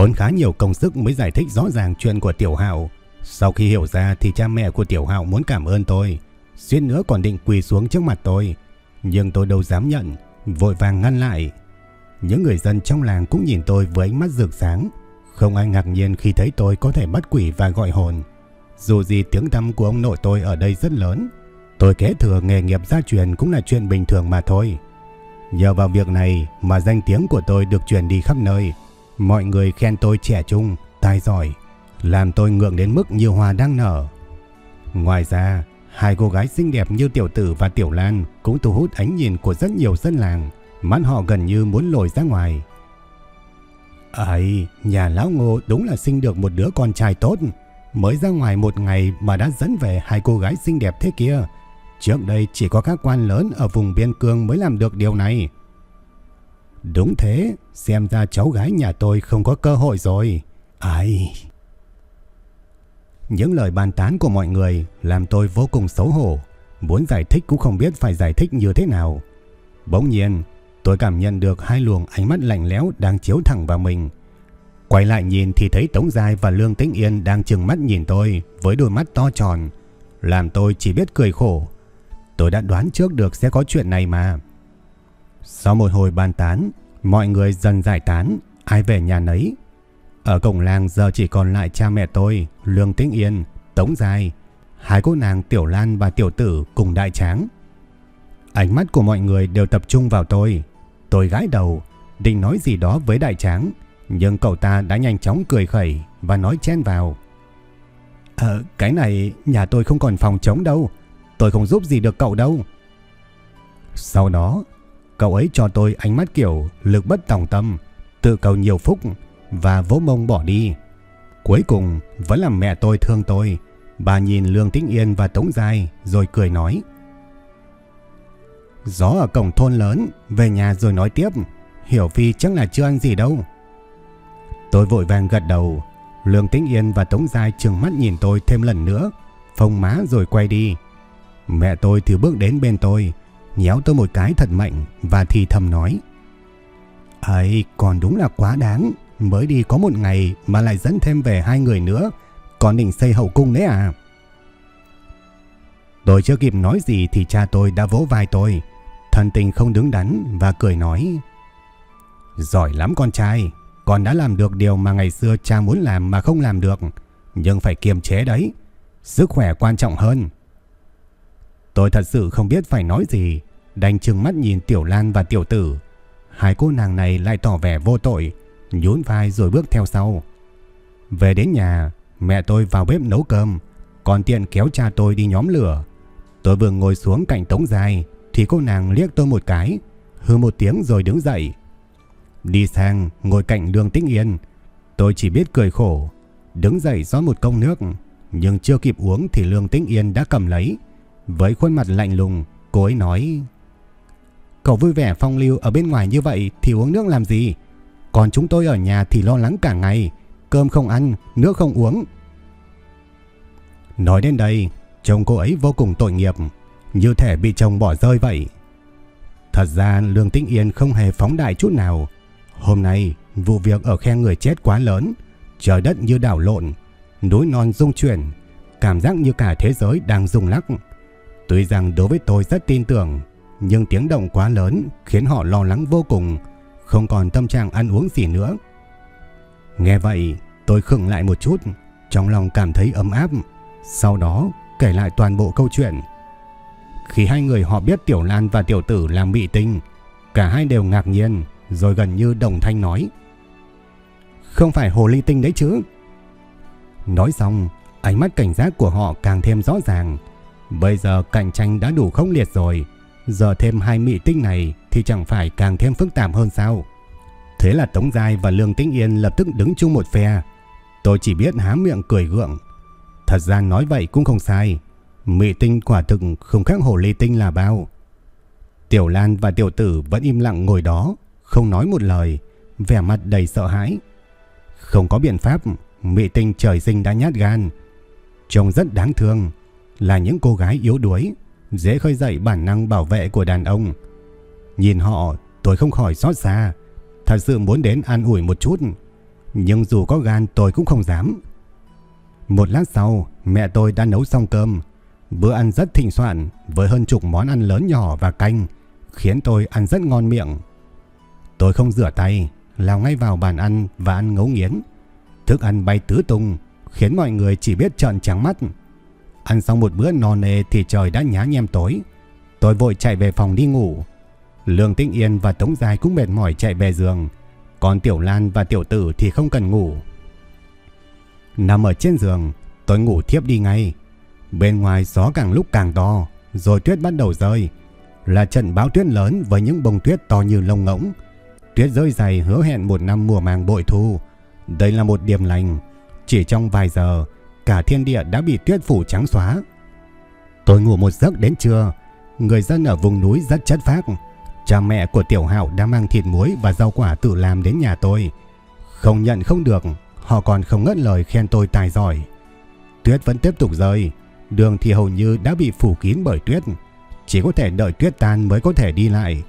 Tốn khá nhiều công sức mới giải thích rõ ràng chuyện của Tiểu Hạo. Sau khi hiểu ra thì cha mẹ của Tiểu Hạo muốn cảm ơn tôi. Suýt nữa còn định quỳ xuống trước mặt tôi. Nhưng tôi đâu dám nhận, vội vàng ngăn lại. Những người dân trong làng cũng nhìn tôi với ánh mắt rực sáng. Không ai ngạc nhiên khi thấy tôi có thể bắt quỷ và gọi hồn. Dù gì tiếng tăm của ông nội tôi ở đây rất lớn. Tôi kế thừa nghề nghiệp gia truyền cũng là chuyện bình thường mà thôi. Nhờ vào việc này mà danh tiếng của tôi được truyền đi khắp nơi. Mọi người khen tôi trẻ trung, tài giỏi, làm tôi ngượng đến mức như hoa đang nở. Ngoài ra, hai cô gái xinh đẹp như Tiểu Tử và Tiểu Lan cũng thu hút ánh nhìn của rất nhiều dân làng, mắt họ gần như muốn lồi ra ngoài. Ấy, nhà lão ngô đúng là sinh được một đứa con trai tốt, mới ra ngoài một ngày mà đã dẫn về hai cô gái xinh đẹp thế kia. Trước đây chỉ có các quan lớn ở vùng biên cương mới làm được điều này. Đúng thế, xem ra cháu gái nhà tôi không có cơ hội rồi. Ai... Những lời bàn tán của mọi người làm tôi vô cùng xấu hổ. Muốn giải thích cũng không biết phải giải thích như thế nào. Bỗng nhiên, tôi cảm nhận được hai luồng ánh mắt lạnh lẽo đang chiếu thẳng vào mình. Quay lại nhìn thì thấy Tống Giai và Lương Tĩnh Yên đang chừng mắt nhìn tôi với đôi mắt to tròn. Làm tôi chỉ biết cười khổ. Tôi đã đoán trước được sẽ có chuyện này mà. Sau một hồi bàn tán, mọi người dần giải tán, ai về nhà nấy. Ở cổng làng giờ chỉ còn lại cha mẹ tôi, Lương Tĩnh Yên, Tống Giai, hai cô nàng Tiểu Lan và Tiểu Tử cùng đại tráng. Ánh mắt của mọi người đều tập trung vào tôi. Tôi gãi đầu, định nói gì đó với đại tráng, nhưng cậu ta đã nhanh chóng cười khẩy và nói chen vào. Ờ, cái này nhà tôi không còn phòng trống đâu, tôi không giúp gì được cậu đâu. Sau đó, Cậu ấy cho tôi ánh mắt kiểu lực bất tòng tâm, tự cầu nhiều phúc và vỗ mông bỏ đi. Cuối cùng vẫn là mẹ tôi thương tôi. Bà nhìn Lương Tĩnh Yên và Tống Giai rồi cười nói. Gió ở cổng thôn lớn, về nhà rồi nói tiếp. Hiểu Phi chắc là chưa ăn gì đâu. Tôi vội vàng gật đầu. Lương Tĩnh Yên và Tống Giai trừng mắt nhìn tôi thêm lần nữa. Phông má rồi quay đi. Mẹ tôi thì bước đến bên tôi nhéo tôi một cái thật mạnh và thì thầm nói. ấy còn đúng là quá đáng, mới đi có một ngày mà lại dẫn thêm về hai người nữa, còn định xây hậu cung đấy à? Tôi chưa kịp nói gì thì cha tôi đã vỗ vai tôi, thần tình không đứng đắn và cười nói. Giỏi lắm con trai, con đã làm được điều mà ngày xưa cha muốn làm mà không làm được, nhưng phải kiềm chế đấy, sức khỏe quan trọng hơn. Tôi thật sự không biết phải nói gì, đành trừng mắt nhìn Tiểu Lan và Tiểu Tử. Hai cô nàng này lại tỏ vẻ vô tội, nhún vai rồi bước theo sau. Về đến nhà, mẹ tôi vào bếp nấu cơm, còn tiện kéo cha tôi đi nhóm lửa. Tôi vừa ngồi xuống cạnh Tống Dài thì cô nàng liếc tôi một cái, hư một tiếng rồi đứng dậy. Đi sang ngồi cạnh đường Tĩnh Yên, tôi chỉ biết cười khổ, đứng dậy rót một công nước, nhưng chưa kịp uống thì Lương Tĩnh Yên đã cầm lấy. Với khuôn mặt lạnh lùng, cô ấy nói: Cậu vui vẻ phong lưu ở bên ngoài như vậy thì uống nước làm gì? Còn chúng tôi ở nhà thì lo lắng cả ngày, cơm không ăn, nước không uống. Nói đến đây, chồng cô ấy vô cùng tội nghiệp, như thể bị chồng bỏ rơi vậy. Thật ra Lương Tĩnh Yên không hề phóng đại chút nào. Hôm nay, vụ việc ở khe người chết quá lớn, trời đất như đảo lộn, núi non rung chuyển, cảm giác như cả thế giới đang rung lắc. Tuy rằng đối với tôi rất tin tưởng, nhưng tiếng động quá lớn khiến họ lo lắng vô cùng, không còn tâm trạng ăn uống gì nữa. Nghe vậy, tôi khựng lại một chút, trong lòng cảm thấy ấm áp, sau đó kể lại toàn bộ câu chuyện. Khi hai người họ biết Tiểu Lan và Tiểu Tử làm bị tinh, cả hai đều ngạc nhiên, rồi gần như đồng thanh nói. Không phải hồ ly tinh đấy chứ? Nói xong, Ánh mắt cảnh giác của họ càng thêm rõ ràng. Bây giờ cạnh tranh đã đủ khốc liệt rồi. Giờ thêm hai mị tinh này thì chẳng phải càng thêm phức tạp hơn sao? Thế là Tống Giai và Lương Tĩnh Yên lập tức đứng chung một phe. Tôi chỉ biết há miệng cười gượng. Thật ra nói vậy cũng không sai. Mị tinh quả thực không khác hồ ly tinh là bao. Tiểu Lan và tiểu tử vẫn im lặng ngồi đó, không nói một lời, vẻ mặt đầy sợ hãi. Không có biện pháp, mị tinh trời sinh đã nhát gan. Trông rất đáng thương, là những cô gái yếu đuối, dễ khơi dậy bản năng bảo vệ của đàn ông. Nhìn họ, tôi không khỏi xót xa, thật sự muốn đến an ủi một chút, nhưng dù có gan tôi cũng không dám. Một lát sau, mẹ tôi đã nấu xong cơm, bữa ăn rất thịnh soạn với hơn chục món ăn lớn nhỏ và canh, khiến tôi ăn rất ngon miệng. Tôi không rửa tay, lao ngay vào bàn ăn và ăn ngấu nghiến. Thức ăn bay tứ tung, khiến mọi người chỉ biết trợn trắng mắt. Ăn xong một bữa no nê thì trời đã nhá nhem tối. Tôi vội chạy về phòng đi ngủ. Lương Tĩnh Yên và Tống Giai cũng mệt mỏi chạy về giường. Còn Tiểu Lan và Tiểu Tử thì không cần ngủ. Nằm ở trên giường, tôi ngủ thiếp đi ngay. Bên ngoài gió càng lúc càng to, rồi tuyết bắt đầu rơi. Là trận báo tuyết lớn với những bông tuyết to như lông ngỗng. Tuyết rơi dày hứa hẹn một năm mùa màng bội thu. Đây là một điểm lành. Chỉ trong vài giờ, cả thiên địa đã bị tuyết phủ trắng xóa. Tôi ngủ một giấc đến trưa. Người dân ở vùng núi rất chất phác. Cha mẹ của Tiểu Hạo đã mang thịt muối và rau quả tự làm đến nhà tôi. Không nhận không được, họ còn không ngất lời khen tôi tài giỏi. Tuyết vẫn tiếp tục rơi, đường thì hầu như đã bị phủ kín bởi tuyết. Chỉ có thể đợi tuyết tan mới có thể đi lại.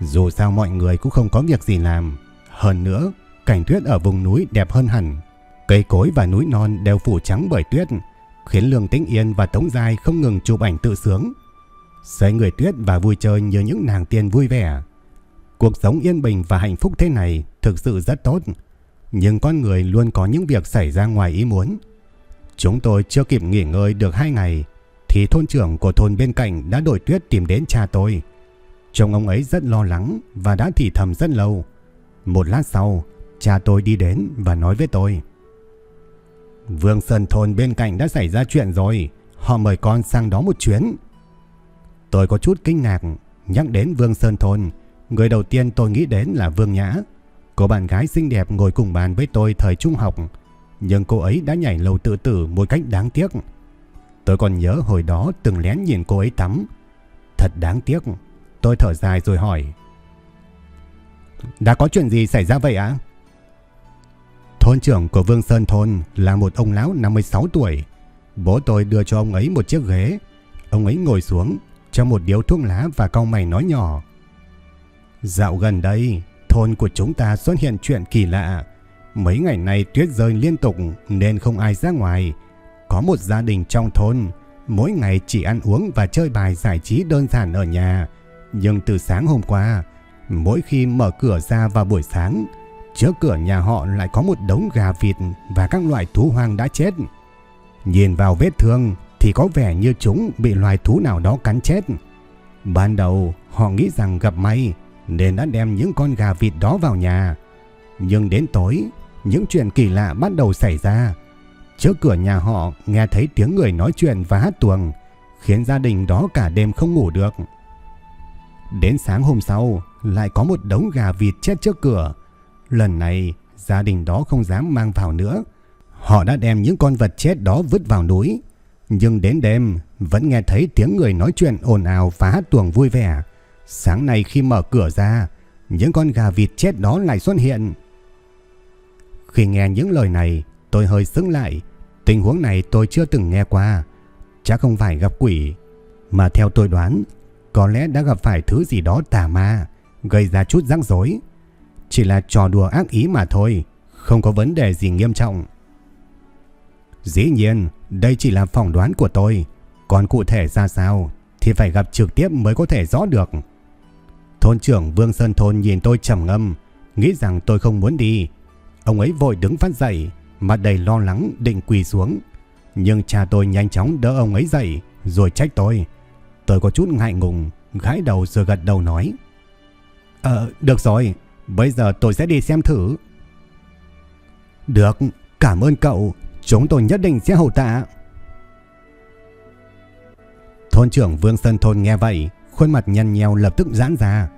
Dù sao mọi người cũng không có việc gì làm. Hơn nữa, cảnh tuyết ở vùng núi đẹp hơn hẳn. Cây cối và núi non đều phủ trắng bởi tuyết, khiến Lương Tĩnh Yên và Tống Giai không ngừng chụp ảnh tự sướng. Xoay người tuyết và vui chơi như những nàng tiên vui vẻ. Cuộc sống yên bình và hạnh phúc thế này thực sự rất tốt. Nhưng con người luôn có những việc xảy ra ngoài ý muốn. Chúng tôi chưa kịp nghỉ ngơi được hai ngày thì thôn trưởng của thôn bên cạnh đã đổi tuyết tìm đến cha tôi. Trông ông ấy rất lo lắng và đã thì thầm rất lâu. Một lát sau, cha tôi đi đến và nói với tôi. Vương Sơn thôn bên cạnh đã xảy ra chuyện rồi. Họ mời con sang đó một chuyến. Tôi có chút kinh ngạc, nhắc đến Vương Sơn Thôn. Người đầu tiên tôi nghĩ đến là Vương Nhã. Cô bạn gái xinh đẹp ngồi cùng bàn với tôi thời trung học. Nhưng cô ấy đã nhảy lầu tự tử một cách đáng tiếc. Tôi còn nhớ hồi đó từng lén nhìn cô ấy tắm. Thật đáng tiếc. Tôi thở dài rồi hỏi. Đã có chuyện gì xảy ra vậy ạ? Thôn trưởng của Vương Sơn Thôn là một ông lão 56 tuổi. Bố tôi đưa cho ông ấy một chiếc ghế. Ông ấy ngồi xuống, cho một điếu thuốc lá và cau mày nói nhỏ. Dạo gần đây, thôn của chúng ta xuất hiện chuyện kỳ lạ. Mấy ngày nay tuyết rơi liên tục nên không ai ra ngoài. Có một gia đình trong thôn, mỗi ngày chỉ ăn uống và chơi bài giải trí đơn giản ở nhà. Nhưng từ sáng hôm qua, mỗi khi mở cửa ra vào buổi sáng, trước cửa nhà họ lại có một đống gà vịt và các loại thú hoang đã chết. Nhìn vào vết thương thì có vẻ như chúng bị loài thú nào đó cắn chết. Ban đầu họ nghĩ rằng gặp may nên đã đem những con gà vịt đó vào nhà. Nhưng đến tối, những chuyện kỳ lạ bắt đầu xảy ra. Trước cửa nhà họ nghe thấy tiếng người nói chuyện và hát tuồng, khiến gia đình đó cả đêm không ngủ được. Đến sáng hôm sau, lại có một đống gà vịt chết trước cửa. Lần này, gia đình đó không dám mang vào nữa. Họ đã đem những con vật chết đó vứt vào núi. Nhưng đến đêm vẫn nghe thấy tiếng người nói chuyện ồn ào và hát tuồng vui vẻ. Sáng nay khi mở cửa ra, những con gà vịt chết đó lại xuất hiện. Khi nghe những lời này, tôi hơi sững lại. Tình huống này tôi chưa từng nghe qua. Chắc không phải gặp quỷ, mà theo tôi đoán, có lẽ đã gặp phải thứ gì đó tà ma, gây ra chút rắc rối. Chỉ là trò đùa ác ý mà thôi, không có vấn đề gì nghiêm trọng. Dĩ nhiên, đây chỉ là phỏng đoán của tôi, còn cụ thể ra sao thì phải gặp trực tiếp mới có thể rõ được. Thôn trưởng Vương Sơn Thôn nhìn tôi trầm ngâm, nghĩ rằng tôi không muốn đi. Ông ấy vội đứng phát dậy, mặt đầy lo lắng định quỳ xuống. Nhưng cha tôi nhanh chóng đỡ ông ấy dậy, rồi trách tôi. Tôi có chút ngại ngùng, gãi đầu rồi gật đầu nói. Ờ, được rồi, bây giờ tôi sẽ đi xem thử. Được, cảm ơn cậu, Chúng tôi nhất định sẽ hậu tạ. Thôn trưởng Vương Sơn Thôn nghe vậy, khuôn mặt nhăn nheo lập tức giãn ra,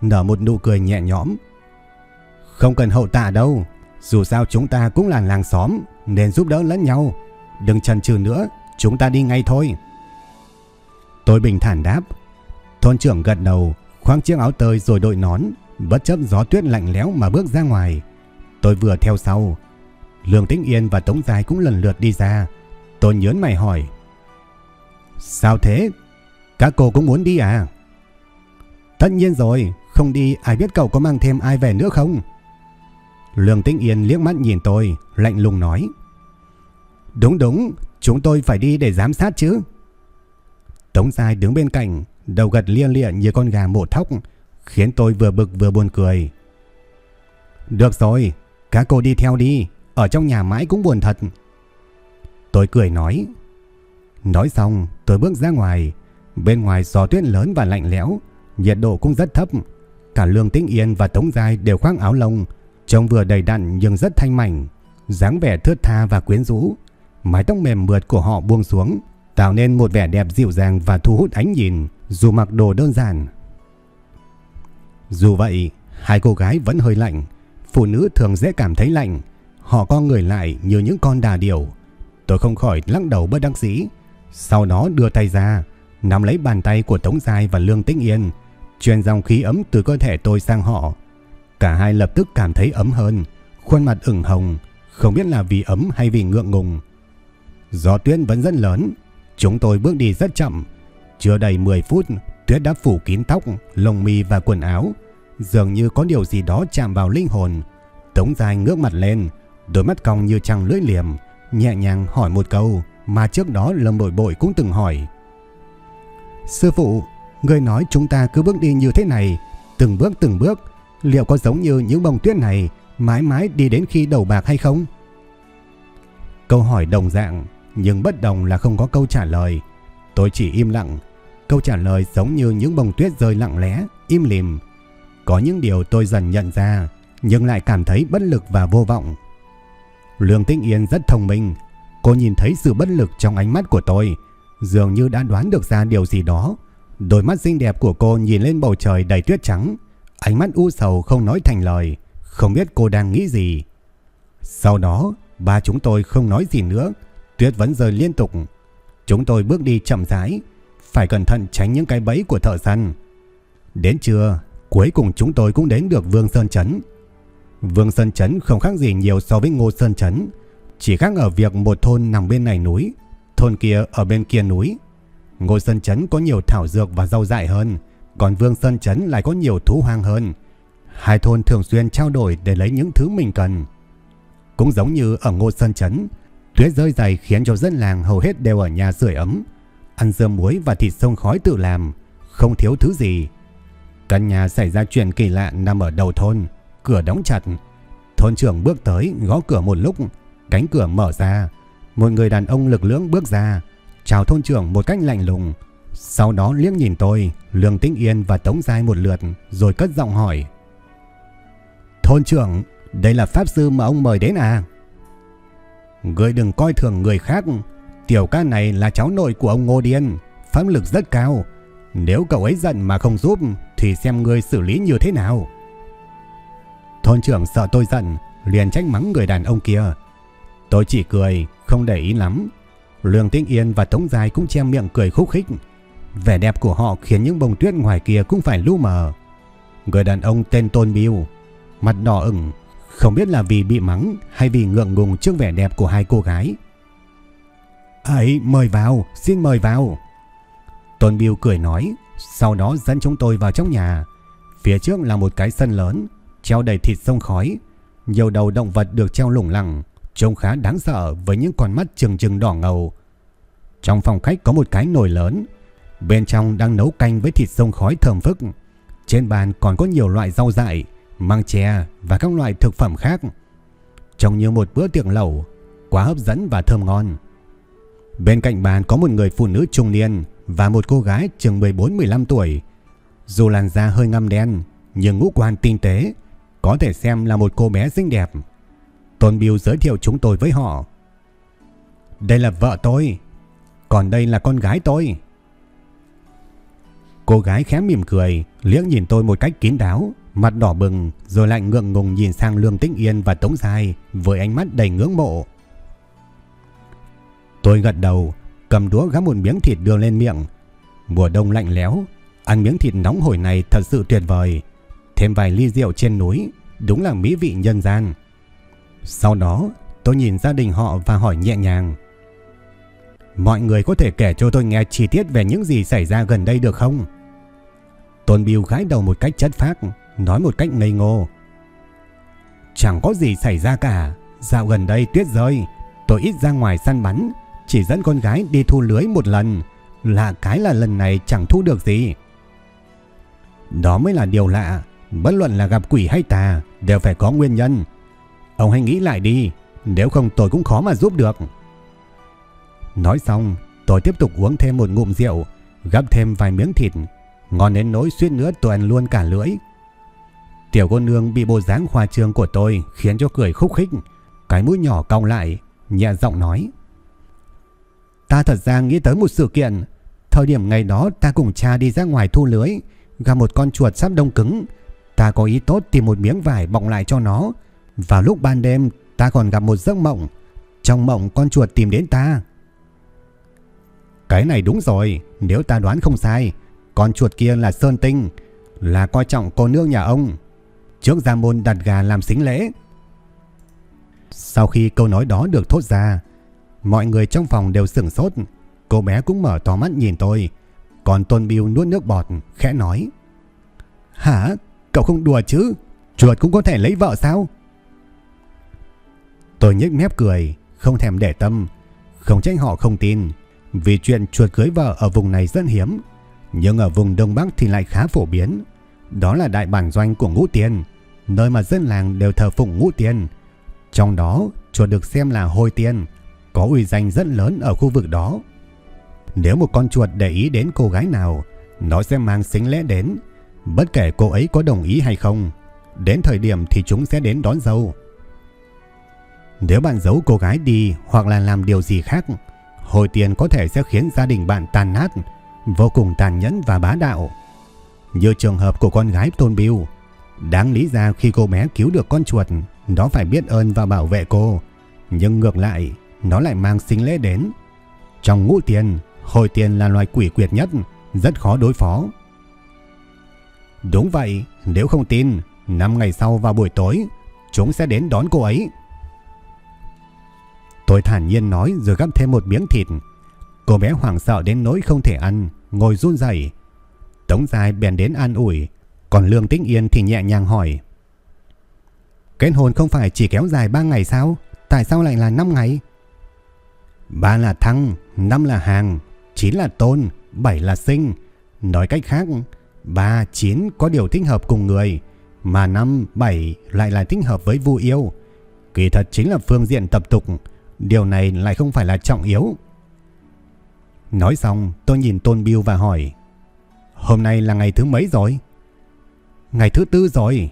nở một nụ cười nhẹ nhõm. Không cần hậu tạ đâu, dù sao chúng ta cũng là làng xóm nên giúp đỡ lẫn nhau. Đừng chần chừ nữa, chúng ta đi ngay thôi. Tôi bình thản đáp. Thôn trưởng gật đầu, khoác chiếc áo tơi rồi đội nón, bất chấp gió tuyết lạnh lẽo mà bước ra ngoài. Tôi vừa theo sau. Lương Tĩnh Yên và Tống Giai cũng lần lượt đi ra. Tôi nhớn mày hỏi. Sao thế? Các cô cũng muốn đi à? Tất nhiên rồi, không đi ai biết cậu có mang thêm ai về nữa không? Lương Tĩnh Yên liếc mắt nhìn tôi, lạnh lùng nói. Đúng đúng, chúng tôi phải đi để giám sát chứ. Tống Giai đứng bên cạnh, đầu gật lia lịa như con gà mổ thóc, khiến tôi vừa bực vừa buồn cười. Được rồi, các cô đi theo đi, ở trong nhà mãi cũng buồn thật. Tôi cười nói. Nói xong, tôi bước ra ngoài. Bên ngoài gió tuyết lớn và lạnh lẽo, nhiệt độ cũng rất thấp. Cả Lương Tĩnh Yên và Tống Giai đều khoác áo lông, trông vừa đầy đặn nhưng rất thanh mảnh, dáng vẻ thướt tha và quyến rũ. Mái tóc mềm mượt của họ buông xuống, tạo nên một vẻ đẹp dịu dàng và thu hút ánh nhìn, dù mặc đồ đơn giản. Dù vậy, hai cô gái vẫn hơi lạnh, phụ nữ thường dễ cảm thấy lạnh, họ co người lại như những con đà điểu. Tôi không khỏi lắc đầu bất đắc dĩ, sau đó đưa tay ra, nắm lấy bàn tay của Tống Giai và Lương Tĩnh Yên, truyền dòng khí ấm từ cơ thể tôi sang họ. Cả hai lập tức cảm thấy ấm hơn, khuôn mặt ửng hồng, không biết là vì ấm hay vì ngượng ngùng. Gió tuyết vẫn rất lớn, chúng tôi bước đi rất chậm. Chưa đầy 10 phút, tuyết đã phủ kín tóc, lông mi và quần áo. Dường như có điều gì đó chạm vào linh hồn. Tống dài ngước mặt lên, đôi mắt cong như trăng lưỡi liềm, nhẹ nhàng hỏi một câu mà trước đó Lâm Bội Bội cũng từng hỏi. Sư phụ, người nói chúng ta cứ bước đi như thế này, từng bước từng bước, liệu có giống như những bông tuyết này mãi mãi đi đến khi đầu bạc hay không? Câu hỏi đồng dạng, nhưng bất đồng là không có câu trả lời. Tôi chỉ im lặng. Câu trả lời giống như những bông tuyết rơi lặng lẽ, im lìm. Có những điều tôi dần nhận ra, nhưng lại cảm thấy bất lực và vô vọng. Lương Tĩnh Yên rất thông minh. Cô nhìn thấy sự bất lực trong ánh mắt của tôi, dường như đã đoán được ra điều gì đó. Đôi mắt xinh đẹp của cô nhìn lên bầu trời đầy tuyết trắng, ánh mắt u sầu không nói thành lời, không biết cô đang nghĩ gì. Sau đó, ba chúng tôi không nói gì nữa, tuyết vẫn rơi liên tục. Chúng tôi bước đi chậm rãi, phải cẩn thận tránh những cái bẫy của thợ săn. Đến trưa, cuối cùng chúng tôi cũng đến được Vương Sơn Trấn. Vương Sơn Trấn không khác gì nhiều so với Ngô Sơn Trấn, chỉ khác ở việc một thôn nằm bên này núi, thôn kia ở bên kia núi. Ngô Sơn Trấn có nhiều thảo dược và rau dại hơn, còn Vương Sơn Trấn lại có nhiều thú hoang hơn. Hai thôn thường xuyên trao đổi để lấy những thứ mình cần. Cũng giống như ở Ngô Sơn Trấn, tuyết rơi dày khiến cho dân làng hầu hết đều ở nhà sưởi ấm, ăn dưa muối và thịt sông khói tự làm, không thiếu thứ gì. Căn nhà xảy ra chuyện kỳ lạ nằm ở đầu thôn, cửa đóng chặt. Thôn trưởng bước tới gõ cửa một lúc, cánh cửa mở ra. Một người đàn ông lực lưỡng bước ra, chào thôn trưởng một cách lạnh lùng. Sau đó liếc nhìn tôi, Lương Tĩnh Yên và Tống Giai một lượt rồi cất giọng hỏi. Thôn trưởng, đây là pháp sư mà ông mời đến à? Người đừng coi thường người khác, tiểu ca này là cháu nội của ông Ngô Điên, pháp lực rất cao. Nếu cậu ấy giận mà không giúp thì xem người xử lý như thế nào. Thôn trưởng sợ tôi giận, liền trách mắng người đàn ông kia. Tôi chỉ cười, không để ý lắm. Lương Tĩnh Yên và Tống Giai cũng che miệng cười khúc khích. Vẻ đẹp của họ khiến những bông tuyết ngoài kia cũng phải lu mờ. Người đàn ông tên Tôn Biêu, mặt đỏ ửng, không biết là vì bị mắng hay vì ngượng ngùng trước vẻ đẹp của hai cô gái. Ấy, mời vào, xin mời vào. Tôn Biêu cười nói, sau đó dẫn chúng tôi vào trong nhà. Phía trước là một cái sân lớn, treo đầy thịt sông khói. Nhiều đầu động vật được treo lủng lẳng, trông khá đáng sợ với những con mắt trừng trừng đỏ ngầu. Trong phòng khách có một cái nồi lớn, bên trong đang nấu canh với thịt sông khói thơm phức. Trên bàn còn có nhiều loại rau dại, măng chè và các loại thực phẩm khác. Trông như một bữa tiệc lẩu, quá hấp dẫn và thơm ngon. Bên cạnh bàn có một người phụ nữ trung niên và một cô gái chừng 14-15 tuổi. Dù làn da hơi ngăm đen, nhưng ngũ quan tinh tế, có thể xem là một cô bé xinh đẹp. Tôn Biêu giới thiệu chúng tôi với họ. Đây là vợ tôi. Còn đây là con gái tôi. Cô gái khẽ mỉm cười, liếc nhìn tôi một cách kín đáo, mặt đỏ bừng, rồi lại ngượng ngùng nhìn sang Lương Tĩnh Yên và Tống Dài với ánh mắt đầy ngưỡng mộ. Tôi gật đầu, cầm đũa gắp một miếng thịt đưa lên miệng. Mùa đông lạnh lẽo, ăn miếng thịt nóng hổi này thật sự tuyệt vời. Thêm vài ly rượu trên núi, đúng là mỹ vị nhân gian. Sau đó, tôi nhìn gia đình họ và hỏi nhẹ nhàng. Mọi người có thể kể cho tôi nghe chi tiết về những gì xảy ra gần đây được không? Tôn Biêu gái đầu một cách chất phác, nói một cách ngây ngô. Chẳng có gì xảy ra cả, dạo gần đây tuyết rơi, tôi ít ra ngoài săn bắn, chỉ dẫn con gái đi thu lưới một lần, lạ cái là lần này chẳng thu được gì. Đó mới là điều lạ, bất luận là gặp quỷ hay tà, đều phải có nguyên nhân. Ông hãy nghĩ lại đi, nếu không tôi cũng khó mà giúp được. Nói xong, tôi tiếp tục uống thêm một ngụm rượu, gắp thêm vài miếng thịt, ngon đến nỗi suýt nữa tôi ăn luôn cả lưỡi. Tiểu cô nương bị bộ dáng khoa trương của tôi khiến cho cười khúc khích, cái mũi nhỏ cong lại, nhẹ giọng nói. Ta thật ra nghĩ tới một sự kiện, thời điểm ngày đó ta cùng cha đi ra ngoài thu lưới, gặp một con chuột sắp đông cứng, ta có ý tốt tìm một miếng vải bọc lại cho nó. Vào lúc ban đêm, ta còn gặp một giấc mộng, trong mộng con chuột tìm đến ta. Cái này đúng rồi, nếu ta đoán không sai, con chuột kia là Sơn Tinh, là coi trọng cô nương nhà ông. Trước ra môn đặt gà làm xính lễ. Sau khi câu nói đó được thốt ra, mọi người trong phòng đều sửng sốt. Cô bé cũng mở to mắt nhìn tôi. Còn Tôn Biêu nuốt nước bọt, khẽ nói. Hả? Cậu không đùa chứ? Chuột cũng có thể lấy vợ sao? Tôi nhếch mép cười, không thèm để tâm. Không trách họ không tin. Vì chuyện chuột cưới vợ ở vùng này rất hiếm. Nhưng ở vùng Đông Bắc thì lại khá phổ biến. Đó là đại bản doanh của ngũ tiên, nơi mà dân làng đều thờ phụng ngũ tiên. Trong đó, chuột được xem là hôi tiên, có uy danh rất lớn ở khu vực đó. Nếu một con chuột để ý đến cô gái nào, nó sẽ mang xính lễ đến, bất kể cô ấy có đồng ý hay không. Đến thời điểm thì chúng sẽ đến đón dâu. Nếu bạn giấu cô gái đi hoặc là làm điều gì khác, hồi tiền có thể sẽ khiến gia đình bạn tàn nát, vô cùng tàn nhẫn và bá đạo. Như trường hợp của con gái Tôn Biêu, đáng lý ra khi cô bé cứu được con chuột, nó phải biết ơn và bảo vệ cô. Nhưng ngược lại, nó lại mang sinh lễ đến. Trong ngũ tiền, hồi tiền là loài quỷ quyệt nhất, rất khó đối phó. Đúng vậy, nếu không tin, 5 ngày sau vào buổi tối, chúng sẽ đến đón cô ấy. Tôi thản nhiên nói rồi gắp thêm một miếng thịt. Cô bé hoảng sợ đến nỗi không thể ăn, ngồi run rẩy. Tống dài bèn đến an ủi, còn Lương Tĩnh Yên thì nhẹ nhàng hỏi. Kết hôn không phải chỉ kéo dài 3 ngày sao? Tại sao lại là 5 ngày? Ba là thăng, năm là hàng, chín là tôn, bảy là sinh. Nói cách khác, ba, chín có điều thích hợp cùng người, mà năm, bảy lại là thích hợp với vu yêu. Kỳ thật chính là phương diện tập tục, điều này lại không phải là trọng yếu. Nói xong, tôi nhìn Tôn Biêu và hỏi, hôm nay là ngày thứ mấy rồi? Ngày thứ tư rồi.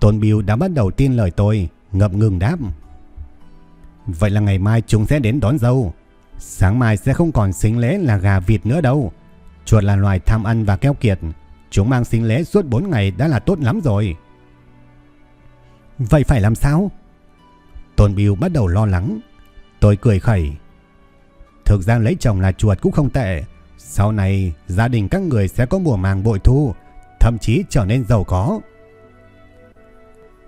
Tôn Biêu đã bắt đầu tin lời tôi, ngập ngừng đáp. Vậy là ngày mai chúng sẽ đến đón dâu. Sáng mai sẽ không còn xính lễ là gà vịt nữa đâu. Chuột là loài tham ăn và keo kiệt. Chúng mang xính lễ suốt 4 ngày đã là tốt lắm rồi. Vậy phải làm sao? Tôn Biêu bắt đầu lo lắng. Tôi cười khẩy. Thực ra lấy chồng là chuột cũng không tệ. Sau này gia đình các người sẽ có mùa màng bội thu, thậm chí trở nên giàu có.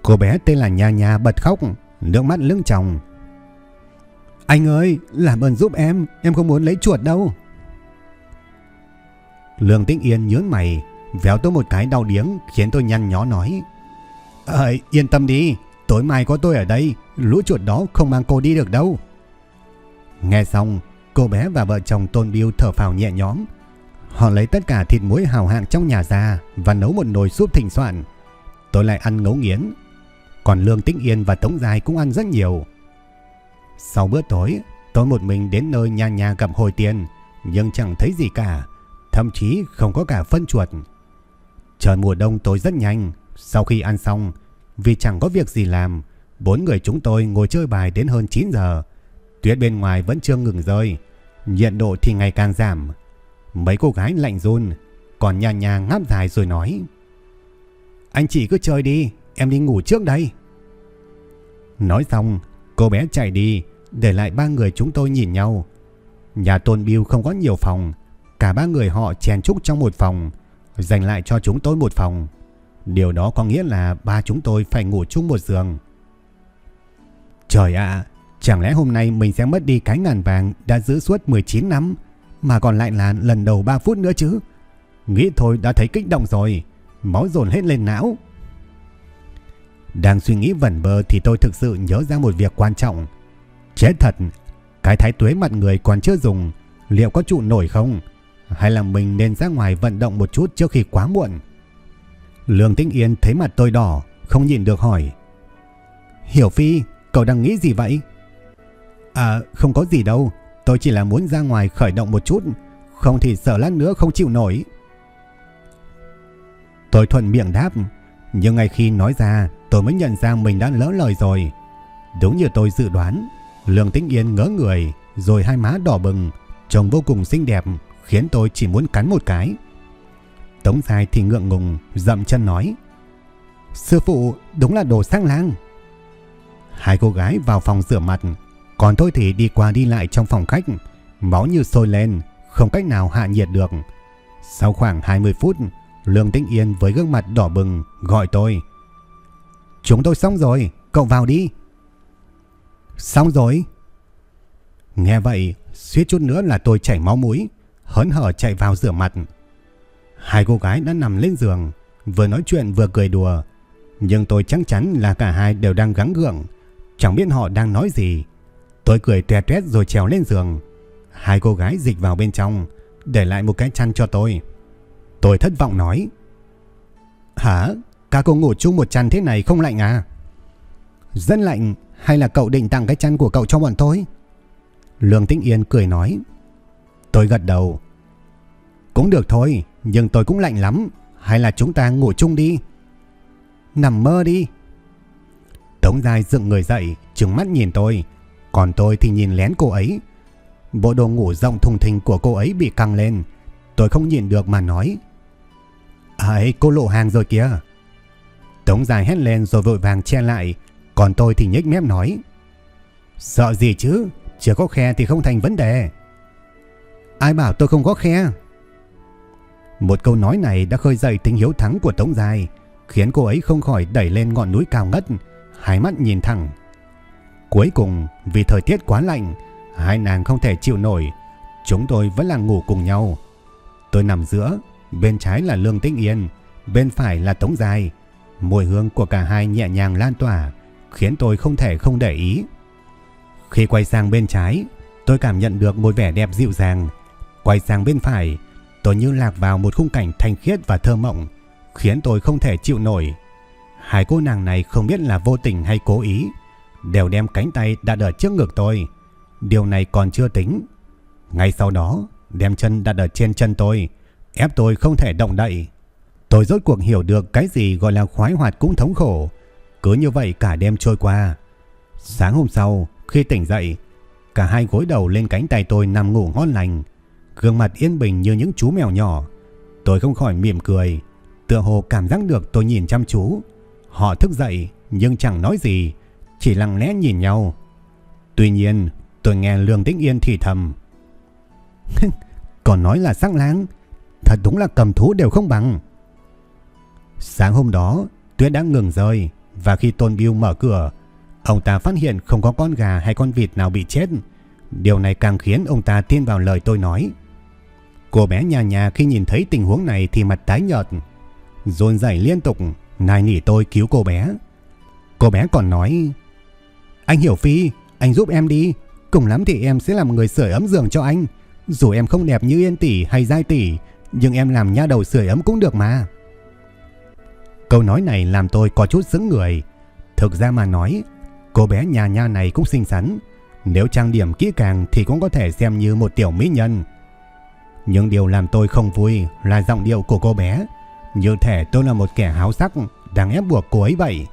Cô bé tên là Nha Nha bật khóc, nước mắt lưng chồng anh ơi, làm ơn giúp em, em không muốn lấy chuột đâu. Lương Tĩnh Yên nhớn mày, véo tôi một cái đau điếng khiến tôi nhăn nhó nói. Ờ, yên tâm đi, tối mai có tôi ở đây, lũ chuột đó không mang cô đi được đâu. Nghe xong, cô bé và vợ chồng Tôn Biêu thở phào nhẹ nhõm. Họ lấy tất cả thịt muối hào hạng trong nhà ra và nấu một nồi súp thỉnh soạn. Tôi lại ăn ngấu nghiến. Còn Lương Tĩnh Yên và Tống Dài cũng ăn rất nhiều. Sau bữa tối, tôi một mình đến nơi nhà nhà gặp hồi tiền, nhưng chẳng thấy gì cả, thậm chí không có cả phân chuột. Trời mùa đông tối rất nhanh, sau khi ăn xong, vì chẳng có việc gì làm, bốn người chúng tôi ngồi chơi bài đến hơn 9 giờ. Tuyết bên ngoài vẫn chưa ngừng rơi, nhiệt độ thì ngày càng giảm. Mấy cô gái lạnh run, còn nhà nhà ngáp dài rồi nói. Anh chị cứ chơi đi, em đi ngủ trước đây. Nói xong, cô bé chạy đi, để lại ba người chúng tôi nhìn nhau. Nhà Tôn Bill không có nhiều phòng, cả ba người họ chèn chúc trong một phòng, dành lại cho chúng tôi một phòng. Điều đó có nghĩa là ba chúng tôi phải ngủ chung một giường. Trời ạ, chẳng lẽ hôm nay mình sẽ mất đi cái ngàn vàng đã giữ suốt 19 năm, mà còn lại là lần đầu 3 phút nữa chứ? Nghĩ thôi đã thấy kích động rồi, máu dồn hết lên não. Đang suy nghĩ vẩn vơ thì tôi thực sự nhớ ra một việc quan trọng. Chết thật, cái thái tuế mặt người còn chưa dùng, liệu có trụ nổi không? Hay là mình nên ra ngoài vận động một chút trước khi quá muộn? Lương Tĩnh Yên thấy mặt tôi đỏ, không nhìn được hỏi. Hiểu Phi, cậu đang nghĩ gì vậy? À, không có gì đâu, tôi chỉ là muốn ra ngoài khởi động một chút, không thì sợ lát nữa không chịu nổi. Tôi thuận miệng đáp, nhưng ngay khi nói ra, tôi mới nhận ra mình đã lỡ lời rồi. Đúng như tôi dự đoán, Lương Tĩnh Yên ngỡ người, rồi hai má đỏ bừng, trông vô cùng xinh đẹp, khiến tôi chỉ muốn cắn một cái. Tống dài thì ngượng ngùng, dậm chân nói. Sư phụ, đúng là đồ sang lang. Hai cô gái vào phòng rửa mặt, còn tôi thì đi qua đi lại trong phòng khách, máu như sôi lên, không cách nào hạ nhiệt được. Sau khoảng 20 phút, Lương Tĩnh Yên với gương mặt đỏ bừng gọi tôi. Chúng tôi xong rồi, cậu vào đi. Xong rồi. Nghe vậy, suýt chút nữa là tôi chảy máu mũi, hớn hở chạy vào rửa mặt. Hai cô gái đã nằm lên giường, vừa nói chuyện vừa cười đùa. Nhưng tôi chắc chắn là cả hai đều đang gắng gượng, chẳng biết họ đang nói gì. Tôi cười tè tuét rồi trèo lên giường. Hai cô gái dịch vào bên trong, để lại một cái chăn cho tôi. Tôi thất vọng nói. Hả? Các cô ngủ chung một chăn thế này không lạnh à? Rất lạnh, hay là cậu định tặng cái chăn của cậu cho bọn tôi? Lương Tĩnh Yên cười nói. Tôi gật đầu. Cũng được thôi, nhưng tôi cũng lạnh lắm. Hay là chúng ta ngủ chung đi? Nằm mơ đi. Tống Giai dựng người dậy, trừng mắt nhìn tôi. Còn tôi thì nhìn lén cô ấy. Bộ đồ ngủ rộng thùng thình của cô ấy bị căng lên. Tôi không nhìn được mà nói. ấy cô lộ hàng rồi kìa. Tống dài hét lên rồi vội vàng che lại. Còn tôi thì nhếch mép nói. Sợ gì chứ? Chưa có khe thì không thành vấn đề. Ai bảo tôi không có khe? Một câu nói này đã khơi dậy tính hiếu thắng của Tống dài, khiến cô ấy không khỏi đẩy lên ngọn núi cao ngất, hai mắt nhìn thẳng. Cuối cùng, vì thời tiết quá lạnh, hai nàng không thể chịu nổi, chúng tôi vẫn là ngủ cùng nhau. Tôi nằm giữa, bên trái là Lương Tĩnh Yên, bên phải là Tống dài Mùi hương của cả hai nhẹ nhàng lan tỏa, khiến tôi không thể không để ý. Khi quay sang bên trái, tôi cảm nhận được một vẻ đẹp dịu dàng. Quay sang bên phải, tôi như lạc vào một khung cảnh thanh khiết và thơ mộng, khiến tôi không thể chịu nổi. Hai cô nàng này không biết là vô tình hay cố ý, đều đem cánh tay đặt ở trước ngực tôi. Điều này còn chưa tính. Ngay sau đó, đem chân đặt ở trên chân tôi, ép tôi không thể động đậy. Tôi rốt cuộc hiểu được cái gì gọi là khoái hoạt cũng thống khổ. Cứ như vậy cả đêm trôi qua. Sáng hôm sau, khi tỉnh dậy, cả hai gối đầu lên cánh tay tôi nằm ngủ ngon lành, gương mặt yên bình như những chú mèo nhỏ. Tôi không khỏi mỉm cười, tựa hồ cảm giác được tôi nhìn chăm chú. Họ thức dậy nhưng chẳng nói gì, chỉ lặng lẽ nhìn nhau. Tuy nhiên, tôi nghe Lương Tĩnh Yên thì thầm. Còn nói là sắc láng, thật đúng là cầm thú đều không bằng. Sáng hôm đó, tuyết đã ngừng rơi và khi Tôn Biêu mở cửa, Ông ta phát hiện không có con gà hay con vịt nào bị chết. Điều này càng khiến ông ta tin vào lời tôi nói. Cô bé nhà nhà khi nhìn thấy tình huống này thì mặt tái nhợt. Rôn rẩy liên tục, nài nỉ tôi cứu cô bé. Cô bé còn nói, Anh Hiểu Phi, anh giúp em đi. Cùng lắm thì em sẽ làm người sưởi ấm giường cho anh. Dù em không đẹp như Yên Tỷ hay Giai Tỷ, nhưng em làm nha đầu sưởi ấm cũng được mà. Câu nói này làm tôi có chút sững người. Thực ra mà nói, Cô bé nhà nha này cũng xinh xắn, nếu trang điểm kỹ càng thì cũng có thể xem như một tiểu mỹ nhân. Nhưng điều làm tôi không vui là giọng điệu của cô bé, như thể tôi là một kẻ háo sắc đang ép buộc cô ấy vậy.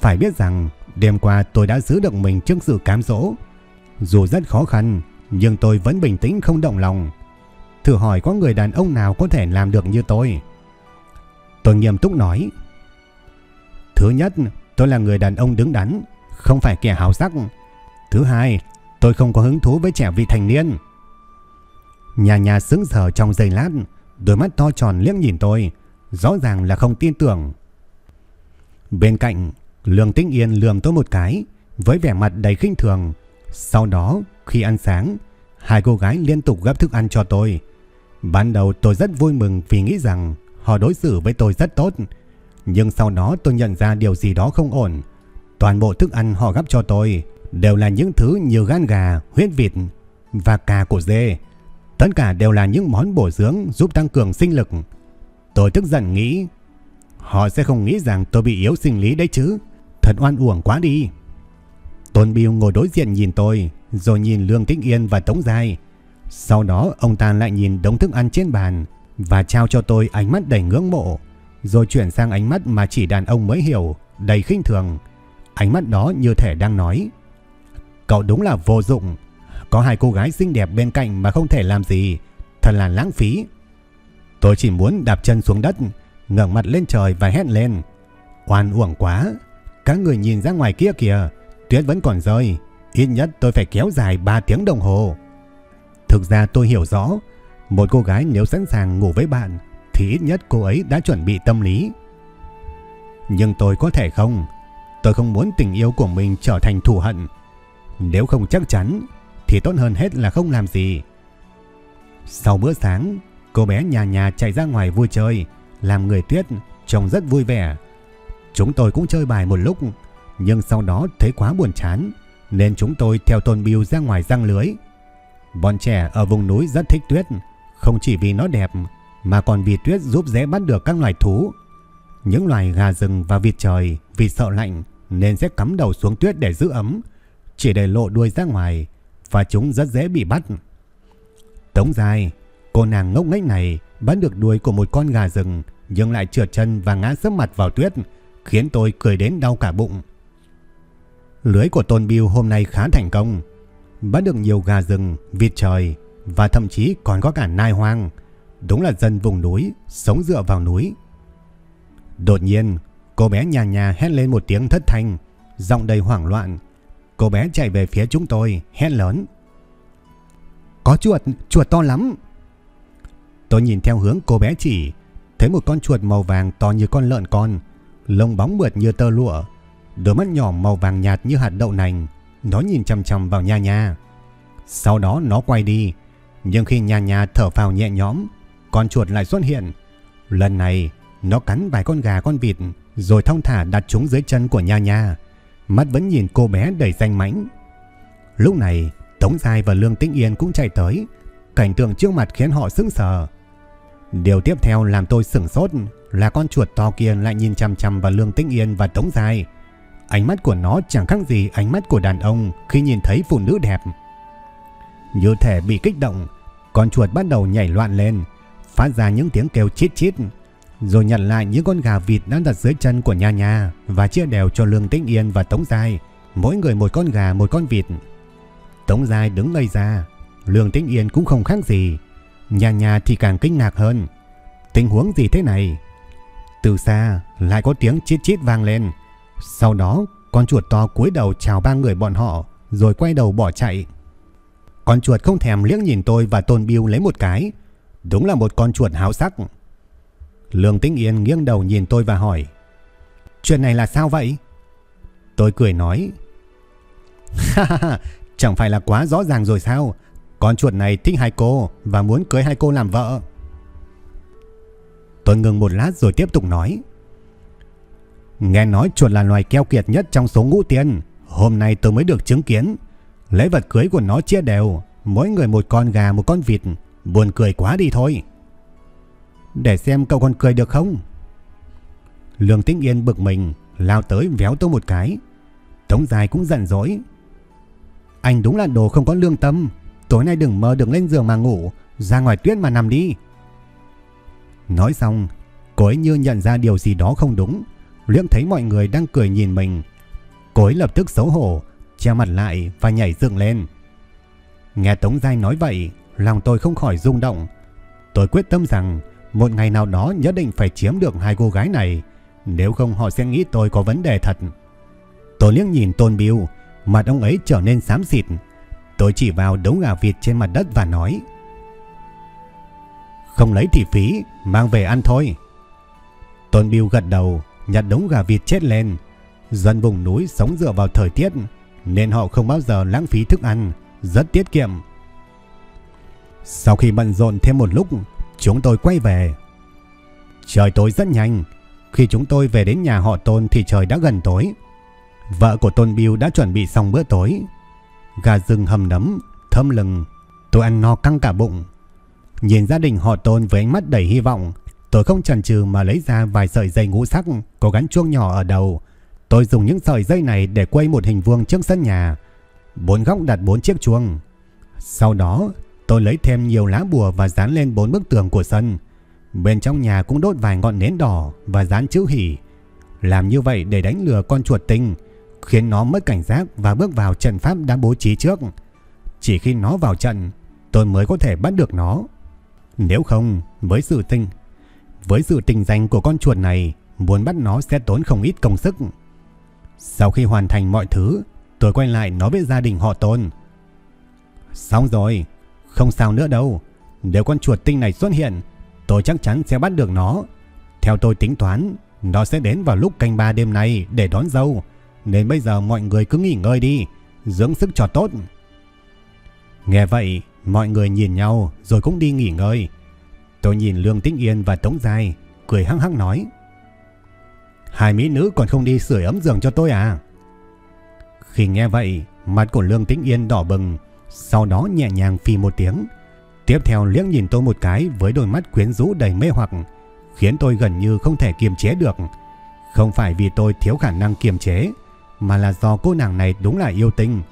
Phải biết rằng đêm qua tôi đã giữ được mình trước sự cám dỗ. Dù rất khó khăn, nhưng tôi vẫn bình tĩnh không động lòng. Thử hỏi có người đàn ông nào có thể làm được như tôi? Tôi nghiêm túc nói. Thứ nhất, tôi là người đàn ông đứng đắn, không phải kẻ hào sắc. Thứ hai, tôi không có hứng thú với trẻ vị thành niên. Nhà nhà sững sờ trong giây lát, đôi mắt to tròn liếc nhìn tôi, rõ ràng là không tin tưởng. Bên cạnh, Lương Tĩnh Yên lườm tôi một cái, với vẻ mặt đầy khinh thường. Sau đó, khi ăn sáng, hai cô gái liên tục gấp thức ăn cho tôi. Ban đầu tôi rất vui mừng vì nghĩ rằng họ đối xử với tôi rất tốt. Nhưng sau đó tôi nhận ra điều gì đó không ổn. Toàn bộ thức ăn họ gấp cho tôi đều là những thứ như gan gà, huyết vịt và cà của dê. Tất cả đều là những món bổ dưỡng giúp tăng cường sinh lực. Tôi tức giận nghĩ, họ sẽ không nghĩ rằng tôi bị yếu sinh lý đấy chứ. Thật oan uổng quá đi. Tôn Biêu ngồi đối diện nhìn tôi, rồi nhìn Lương Tĩnh Yên và Tống Giai. Sau đó ông ta lại nhìn đống thức ăn trên bàn và trao cho tôi ánh mắt đầy ngưỡng mộ, rồi chuyển sang ánh mắt mà chỉ đàn ông mới hiểu, đầy khinh thường. Ánh mắt đó như thể đang nói, cậu đúng là vô dụng, có hai cô gái xinh đẹp bên cạnh mà không thể làm gì, thật là lãng phí. Tôi chỉ muốn đạp chân xuống đất, ngẩng mặt lên trời và hét lên. Oan uổng quá, các người nhìn ra ngoài kia kìa, tuyết vẫn còn rơi, ít nhất tôi phải kéo dài 3 tiếng đồng hồ. Thực ra tôi hiểu rõ, một cô gái nếu sẵn sàng ngủ với bạn thì ít nhất cô ấy đã chuẩn bị tâm lý. Nhưng tôi có thể không, tôi không muốn tình yêu của mình trở thành thù hận. Nếu không chắc chắn thì tốt hơn hết là không làm gì. Sau bữa sáng, cô bé nhà nhà chạy ra ngoài vui chơi, làm người tuyết trông rất vui vẻ. Chúng tôi cũng chơi bài một lúc, nhưng sau đó thấy quá buồn chán, nên chúng tôi theo Tôn Biêu ra ngoài răng lưới. Bọn trẻ ở vùng núi rất thích tuyết, không chỉ vì nó đẹp, mà còn vì tuyết giúp dễ bắt được các loài thú. Những loài gà rừng và vịt trời vì sợ lạnh nên sẽ cắm đầu xuống tuyết để giữ ấm, chỉ để lộ đuôi ra ngoài và chúng rất dễ bị bắt. Tống dài, cô nàng ngốc nghếch này bắt được đuôi của một con gà rừng nhưng lại trượt chân và ngã sấp mặt vào tuyết, khiến tôi cười đến đau cả bụng. Lưới của Tôn Biêu hôm nay khá thành công, bắt được nhiều gà rừng, vịt trời và thậm chí còn có cả nai hoang. Đúng là dân vùng núi, sống dựa vào núi. Đột nhiên, cô bé nhà nhà hét lên một tiếng thất thanh, giọng đầy hoảng loạn. Cô bé chạy về phía chúng tôi, hét lớn. Có chuột, chuột to lắm. Tôi nhìn theo hướng cô bé chỉ, thấy một con chuột màu vàng to như con lợn con, lông bóng mượt như tơ lụa, đôi mắt nhỏ màu vàng nhạt như hạt đậu nành, nó nhìn chăm chăm vào nha nha. Sau đó nó quay đi, nhưng khi nha nha thở phào nhẹ nhõm, con chuột lại xuất hiện. Lần này, nó cắn vài con gà con vịt, rồi thong thả đặt chúng dưới chân của nha nha. Mắt vẫn nhìn cô bé đầy danh mãnh. Lúc này, Tống Giai và Lương Tĩnh Yên cũng chạy tới. Cảnh tượng trước mặt khiến họ sững sờ. Điều tiếp theo làm tôi sửng sốt là con chuột to kia lại nhìn chăm chăm vào Lương Tĩnh Yên và Tống Giai. Ánh mắt của nó chẳng khác gì ánh mắt của đàn ông khi nhìn thấy phụ nữ đẹp. Như thể bị kích động, con chuột bắt đầu nhảy loạn lên, phát ra những tiếng kêu chít chít, rồi nhận lại những con gà vịt đang đặt dưới chân của Nha Nha và chia đều cho Lương Tĩnh Yên và Tống Giai, mỗi người một con gà một con vịt. Tống Giai đứng ngây ra, Lương Tĩnh Yên cũng không khác gì, Nha Nha thì càng kinh ngạc hơn. Tình huống gì thế này? Từ xa lại có tiếng chít chít vang lên, sau đó, con chuột to cúi đầu chào ba người bọn họ, rồi quay đầu bỏ chạy. Con chuột không thèm liếc nhìn tôi và Tôn Biêu lấy một cái. Đúng là một con chuột háo sắc. Lương Tĩnh Yên nghiêng đầu nhìn tôi và hỏi. Chuyện này là sao vậy? Tôi cười nói. Chẳng phải là quá rõ ràng rồi sao? Con chuột này thích hai cô và muốn cưới hai cô làm vợ. Tôi ngừng một lát rồi tiếp tục nói. Nghe nói chuột là loài keo kiệt nhất trong số ngũ tiên. Hôm nay tôi mới được chứng kiến. Lễ vật cưới của nó chia đều. Mỗi người một con gà một con vịt. Buồn cười quá đi thôi. Để xem cậu còn cười được không? Lương Tĩnh Yên bực mình. Lao tới véo tôi một cái. Tống dài cũng giận dỗi. Anh đúng là đồ không có lương tâm. Tối nay đừng mơ đừng lên giường mà ngủ. Ra ngoài tuyết mà nằm đi. Nói xong, cô ấy như nhận ra điều gì đó không đúng liếc thấy mọi người đang cười nhìn mình. Cô ấy lập tức xấu hổ, che mặt lại và nhảy dựng lên. Nghe Tống Giai nói vậy, lòng tôi không khỏi rung động. Tôi quyết tâm rằng một ngày nào đó nhất định phải chiếm được hai cô gái này, nếu không họ sẽ nghĩ tôi có vấn đề thật. Tôi liếc nhìn Tôn Biêu, mặt ông ấy trở nên xám xịt. Tôi chỉ vào đống gà vịt trên mặt đất và nói: "Không lấy thì phí, mang về ăn thôi." Tôn Biêu gật đầu, nhặt đống gà vịt chết lên. Dân vùng núi sống dựa vào thời tiết, nên họ không bao giờ lãng phí thức ăn, rất tiết kiệm. Sau khi bận rộn thêm một lúc, chúng tôi quay về. Trời tối rất nhanh, khi chúng tôi về đến nhà họ Tôn thì trời đã gần tối. Vợ của Tôn Biêu đã chuẩn bị xong bữa tối. Gà rừng hầm nấm, thơm lừng, tôi ăn no căng cả bụng. Nhìn gia đình họ Tôn với ánh mắt đầy hy vọng, tôi không chần chừ mà lấy ra vài sợi dây ngũ sắc có gắn chuông nhỏ ở đầu. Tôi dùng những sợi dây này để quay một hình vuông trước sân nhà. Bốn góc đặt bốn chiếc chuông. Sau đó, tôi lấy thêm nhiều lá bùa và dán lên bốn bức tường của sân. Bên trong nhà cũng đốt vài ngọn nến đỏ và dán chữ hỉ. Làm như vậy để đánh lừa con chuột tinh, khiến nó mất cảnh giác và bước vào trận pháp đã bố trí trước. Chỉ khi nó vào trận, tôi mới có thể bắt được nó. Nếu không, với sự tinh, với sự tình danh của con chuột này, muốn bắt nó sẽ tốn không ít công sức. Sau khi hoàn thành mọi thứ, tôi quay lại nói với gia đình họ Tôn. Xong rồi, không sao nữa đâu. Nếu con chuột tinh này xuất hiện, tôi chắc chắn sẽ bắt được nó. Theo tôi tính toán, nó sẽ đến vào lúc canh ba đêm nay để đón dâu. Nên bây giờ mọi người cứ nghỉ ngơi đi, dưỡng sức cho tốt. Nghe vậy, mọi người nhìn nhau rồi cũng đi nghỉ ngơi. Tôi nhìn Lương Tĩnh Yên và Tống Giai, cười hăng hăng nói. Hai mỹ nữ còn không đi sưởi ấm giường cho tôi à? Khi nghe vậy, mặt của Lương Tĩnh Yên đỏ bừng, sau đó nhẹ nhàng phi một tiếng. Tiếp theo liếc nhìn tôi một cái với đôi mắt quyến rũ đầy mê hoặc, khiến tôi gần như không thể kiềm chế được. Không phải vì tôi thiếu khả năng kiềm chế, mà là do cô nàng này đúng là yêu tinh.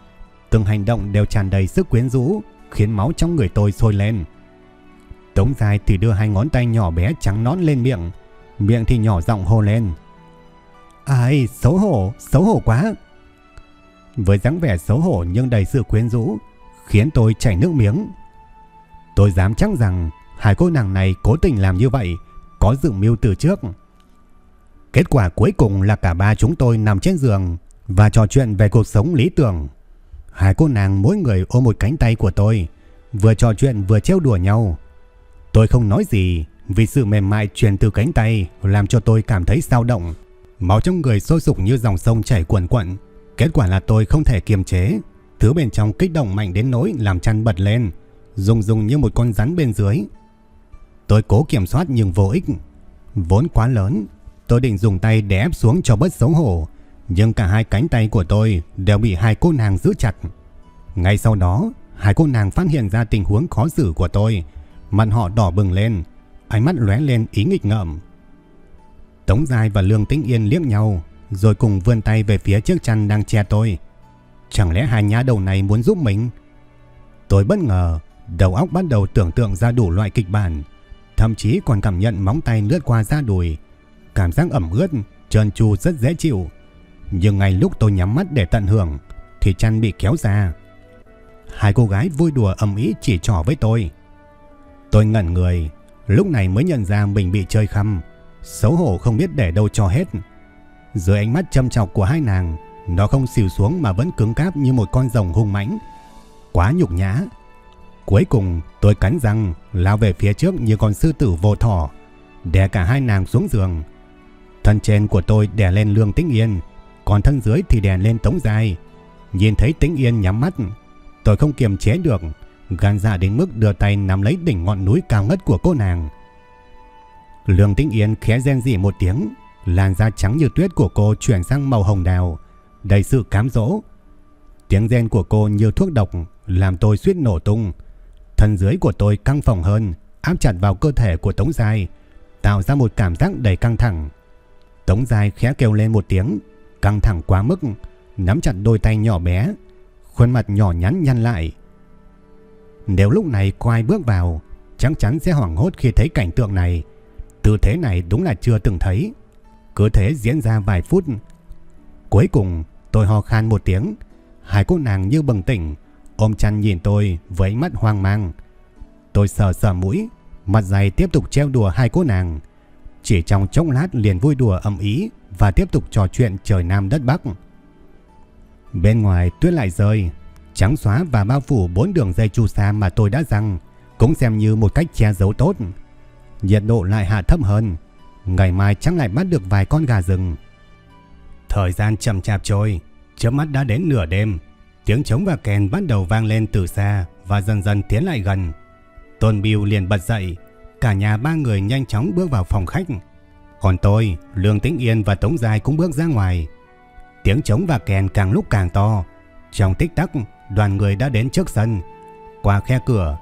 Từng hành động đều tràn đầy sức quyến rũ, khiến máu trong người tôi sôi lên. Tống dài thì đưa hai ngón tay nhỏ bé trắng nón lên miệng, miệng thì nhỏ giọng hô lên. Ai, xấu hổ, xấu hổ quá. Với dáng vẻ xấu hổ nhưng đầy sự quyến rũ, khiến tôi chảy nước miếng. Tôi dám chắc rằng hai cô nàng này cố tình làm như vậy, có dự mưu từ trước. Kết quả cuối cùng là cả ba chúng tôi nằm trên giường và trò chuyện về cuộc sống lý tưởng. Hai cô nàng mỗi người ôm một cánh tay của tôi, vừa trò chuyện vừa trêu đùa nhau. Tôi không nói gì vì sự mềm mại truyền từ cánh tay làm cho tôi cảm thấy sao động. Máu trong người sôi sục như dòng sông chảy cuồn cuộn. Kết quả là tôi không thể kiềm chế. Thứ bên trong kích động mạnh đến nỗi làm chăn bật lên, rung rung như một con rắn bên dưới. Tôi cố kiểm soát nhưng vô ích. Vốn quá lớn, tôi định dùng tay để ép xuống cho bớt xấu hổ. Nhưng cả hai cánh tay của tôi đều bị hai cô nàng giữ chặt. Ngay sau đó, hai cô nàng phát hiện ra tình huống khó xử của tôi. Mặt họ đỏ bừng lên, ánh mắt lóe lên ý nghịch ngợm. Tống Giai và Lương Tĩnh Yên liếc nhau, rồi cùng vươn tay về phía chiếc chăn đang che tôi. Chẳng lẽ hai nhá đầu này muốn giúp mình? Tôi bất ngờ, đầu óc bắt đầu tưởng tượng ra đủ loại kịch bản, thậm chí còn cảm nhận móng tay lướt qua da đùi, cảm giác ẩm ướt, trơn tru rất dễ chịu. Nhưng ngay lúc tôi nhắm mắt để tận hưởng thì chăn bị kéo ra. Hai cô gái vui đùa ầm ĩ chỉ trỏ với tôi. Tôi ngẩn người, lúc này mới nhận ra mình bị chơi khăm, xấu hổ không biết để đâu cho hết. Dưới ánh mắt châm chọc của hai nàng, nó không xỉu xuống mà vẫn cứng cáp như một con rồng hung mãnh. Quá nhục nhã. Cuối cùng tôi cắn răng lao về phía trước như con sư tử vô thỏ, đè cả hai nàng xuống giường. Thân trên của tôi đè lên Lương Tĩnh Yên, còn thân dưới thì đè lên Tống Dài. Nhìn thấy Tĩnh Yên nhắm mắt, tôi không kiềm chế được, gan dạ đến mức đưa tay nắm lấy đỉnh ngọn núi cao ngất của cô nàng. Lương Tĩnh Yên khẽ rên rỉ một tiếng, làn da trắng như tuyết của cô chuyển sang màu hồng đào, đầy sự cám dỗ. Tiếng rên của cô như thuốc độc làm tôi suýt nổ tung. Thân dưới của tôi căng phồng hơn, áp chặt vào cơ thể của Tống Giai, tạo ra một cảm giác đầy căng thẳng. Tống Giai khẽ kêu lên một tiếng, căng thẳng quá mức, nắm chặt đôi tay nhỏ bé, khuôn mặt nhỏ nhắn nhăn lại. Nếu lúc này có ai bước vào, chắc chắn sẽ hoảng hốt khi thấy cảnh tượng này. Tư thế này đúng là chưa từng thấy. Cứ thế diễn ra vài phút. Cuối cùng tôi ho khan một tiếng. Hai cô nàng như bừng tỉnh. ôm chăn nhìn tôi với mắt hoang mang. Tôi sờ sờ mũi, mặt dày tiếp tục treo đùa hai cô nàng. Chỉ trong chốc lát liền vui đùa ầm ý và tiếp tục trò chuyện trời Nam đất Bắc. Bên ngoài tuyết lại rơi, trắng xóa và bao phủ bốn đường dây chu sa mà tôi đã răng, cũng xem như một cách che giấu tốt. Nhiệt độ lại hạ thấp hơn, ngày mai chắc lại bắt được vài con gà rừng. Thời gian chậm chạp trôi, chớp mắt đã đến nửa đêm, tiếng trống và kèn bắt đầu vang lên từ xa và dần dần tiến lại gần. Tôn Biêu liền bật dậy, cả nhà ba người nhanh chóng bước vào phòng khách. Còn tôi, Lương Tĩnh Yên và Tống Giai cũng bước ra ngoài. Tiếng trống và kèn càng lúc càng to. Trong tích tắc, đoàn người đã đến trước sân. Qua khe cửa,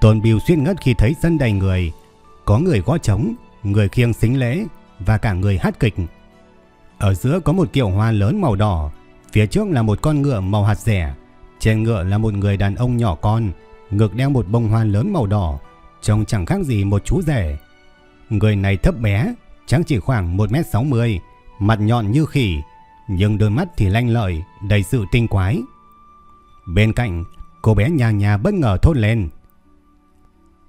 Tôn Biêu suýt ngất khi thấy sân đầy người. Có người gõ trống, người khiêng xính lễ và cả người hát kịch. Ở giữa có một kiệu hoa lớn màu đỏ, phía trước là một con ngựa màu hạt rẻ. Trên ngựa là một người đàn ông nhỏ con, ngực đeo một bông hoa lớn màu đỏ, trông chẳng khác gì một chú rể. Người này thấp bé, chắc chỉ khoảng 1m60, mặt nhọn như khỉ, nhưng đôi mắt thì lanh lợi, đầy sự tinh quái. Bên cạnh, cô bé nhà nhà bất ngờ thốt lên.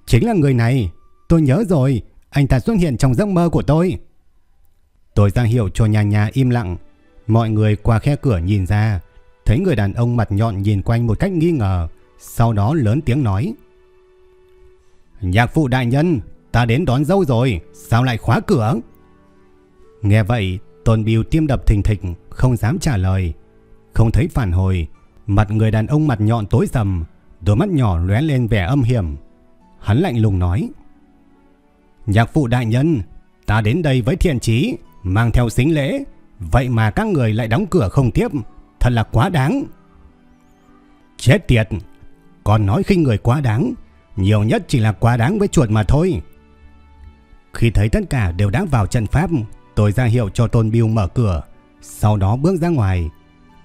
Chính là người này, tôi nhớ rồi, anh ta xuất hiện trong giấc mơ của tôi. Tôi ra hiệu cho nhà nhà im lặng, mọi người qua khe cửa nhìn ra, thấy người đàn ông mặt nhọn nhìn quanh một cách nghi ngờ, sau đó lớn tiếng nói. Nhạc phụ đại nhân, ta đến đón dâu rồi, sao lại khóa cửa? Nghe vậy, Tôn Biêu tiêm đập thình thịch, không dám trả lời. Không thấy phản hồi, mặt người đàn ông mặt nhọn tối sầm, đôi mắt nhỏ lóe lên vẻ âm hiểm. Hắn lạnh lùng nói. Nhạc phụ đại nhân, ta đến đây với thiện chí, mang theo xính lễ, vậy mà các người lại đóng cửa không tiếp, thật là quá đáng. Chết tiệt, còn nói khinh người quá đáng, nhiều nhất chỉ là quá đáng với chuột mà thôi. Khi thấy tất cả đều đã vào trận pháp, tôi ra hiệu cho Tôn Biêu mở cửa, sau đó bước ra ngoài.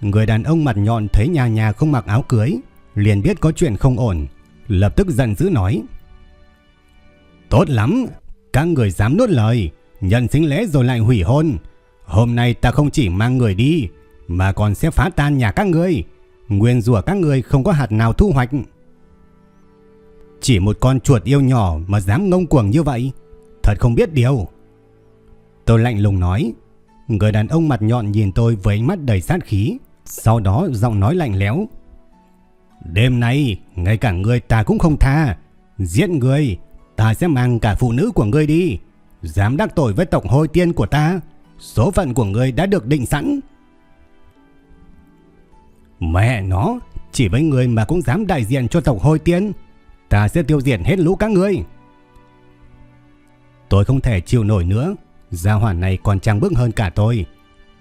Người đàn ông mặt nhọn thấy nhà nhà không mặc áo cưới, liền biết có chuyện không ổn, lập tức giận dữ nói. Tốt lắm, các người dám nuốt lời, nhận sinh lễ rồi lại hủy hôn. Hôm nay ta không chỉ mang người đi, mà còn sẽ phá tan nhà các ngươi. Nguyên rủa các người không có hạt nào thu hoạch. Chỉ một con chuột yêu nhỏ mà dám ngông cuồng như vậy. Thật không biết điều. Tôi lạnh lùng nói. Người đàn ông mặt nhọn nhìn tôi với ánh mắt đầy sát khí. Sau đó giọng nói lạnh lẽo. Đêm nay, ngay cả người ta cũng không tha. Giết người, ta sẽ mang cả phụ nữ của ngươi đi. Dám đắc tội với tộc hôi tiên của ta. Số phận của ngươi đã được định sẵn. Mẹ nó, chỉ với người mà cũng dám đại diện cho tộc hôi tiên. Ta sẽ tiêu diệt hết lũ các ngươi. Tôi không thể chịu nổi nữa. Gia hỏa này còn trang bước hơn cả tôi.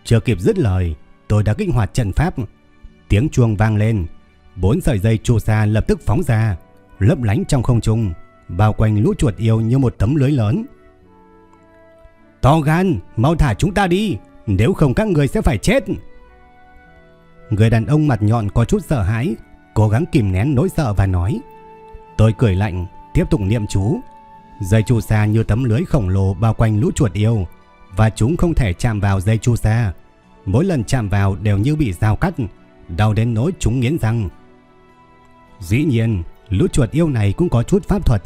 Chưa kịp dứt lời, tôi đã kích hoạt trận pháp. Tiếng chuông vang lên. Bốn sợi dây chu sa lập tức phóng ra, lấp lánh trong không trung, bao quanh lũ chuột yêu như một tấm lưới lớn. To gan, mau thả chúng ta đi, nếu không các người sẽ phải chết. Người đàn ông mặt nhọn có chút sợ hãi, cố gắng kìm nén nỗi sợ và nói. Tôi cười lạnh, tiếp tục niệm chú. Dây chu sa như tấm lưới khổng lồ bao quanh lũ chuột yêu, và chúng không thể chạm vào dây chu sa. Mỗi lần chạm vào đều như bị dao cắt, đau đến nỗi chúng nghiến răng. Dĩ nhiên, lũ chuột yêu này cũng có chút pháp thuật.